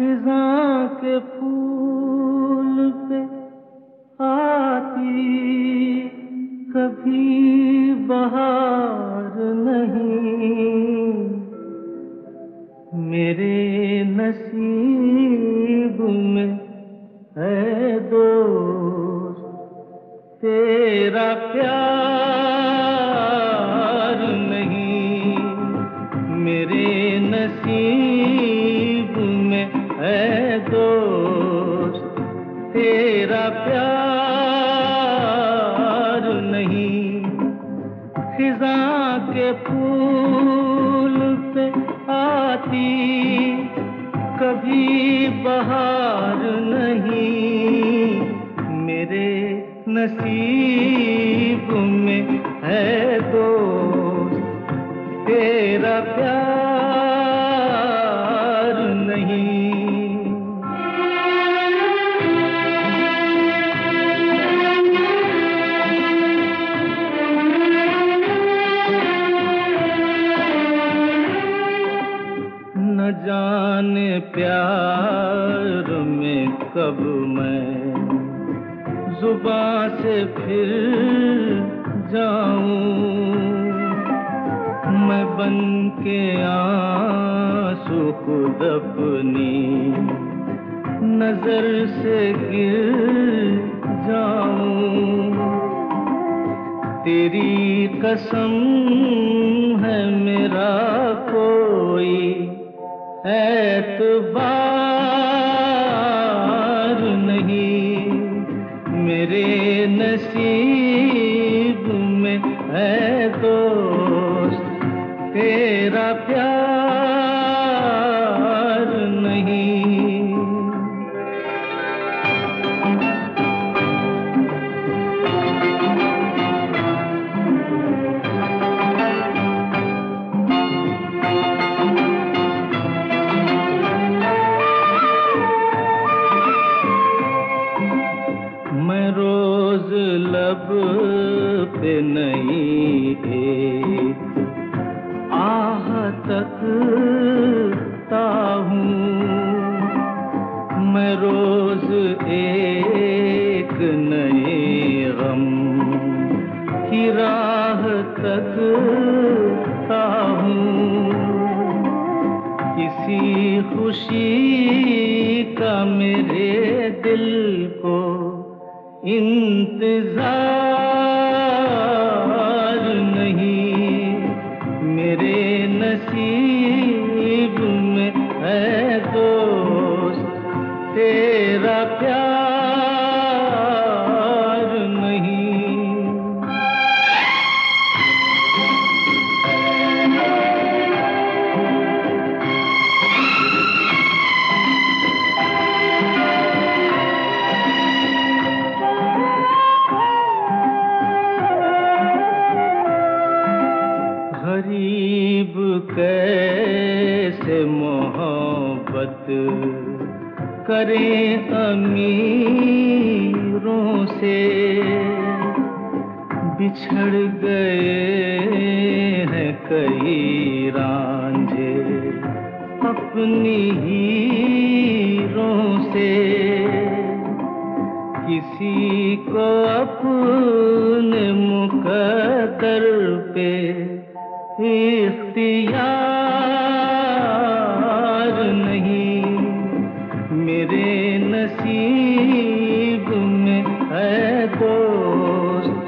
खिजा के फूल पे आती, कभी बहार नहीं। मेरे नसीब में है दोस्त, तेरा प्यार दोस्त तेरा प्यार नहीं। खिजा के फूल पे आती कभी बहार नहीं। मेरे नसीब प्यार में कब मैं जुबा से फिर जाऊँ? मैं बन के आँसू खुद अपनी नज़र से गिर जाऊँ। तेरी कसम है मेरा कोई एतबार नसीब में है दोस्त तेरा प्यार तकता हूँ। किसी खुशी का मेरे दिल को इंतज़ार कैसे मोहब्बत करें अमीरों से। बिछड़ गए हैं कई रांझे अपनी हीरों से। किसी को अपने मुकदर पे इख्तियार मेरे नसीब में है दोस्त,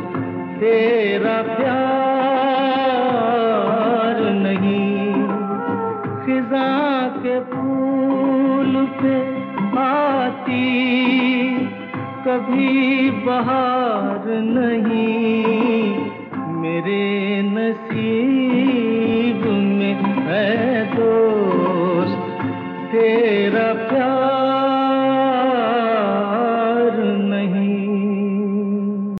तेरा प्यार नहीं। खिजा के फूल पे आती, कभी बाहर नहीं। मेरे नसीब में है दोस्त, तेरा प्यार